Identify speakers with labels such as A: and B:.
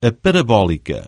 A: a parabólica.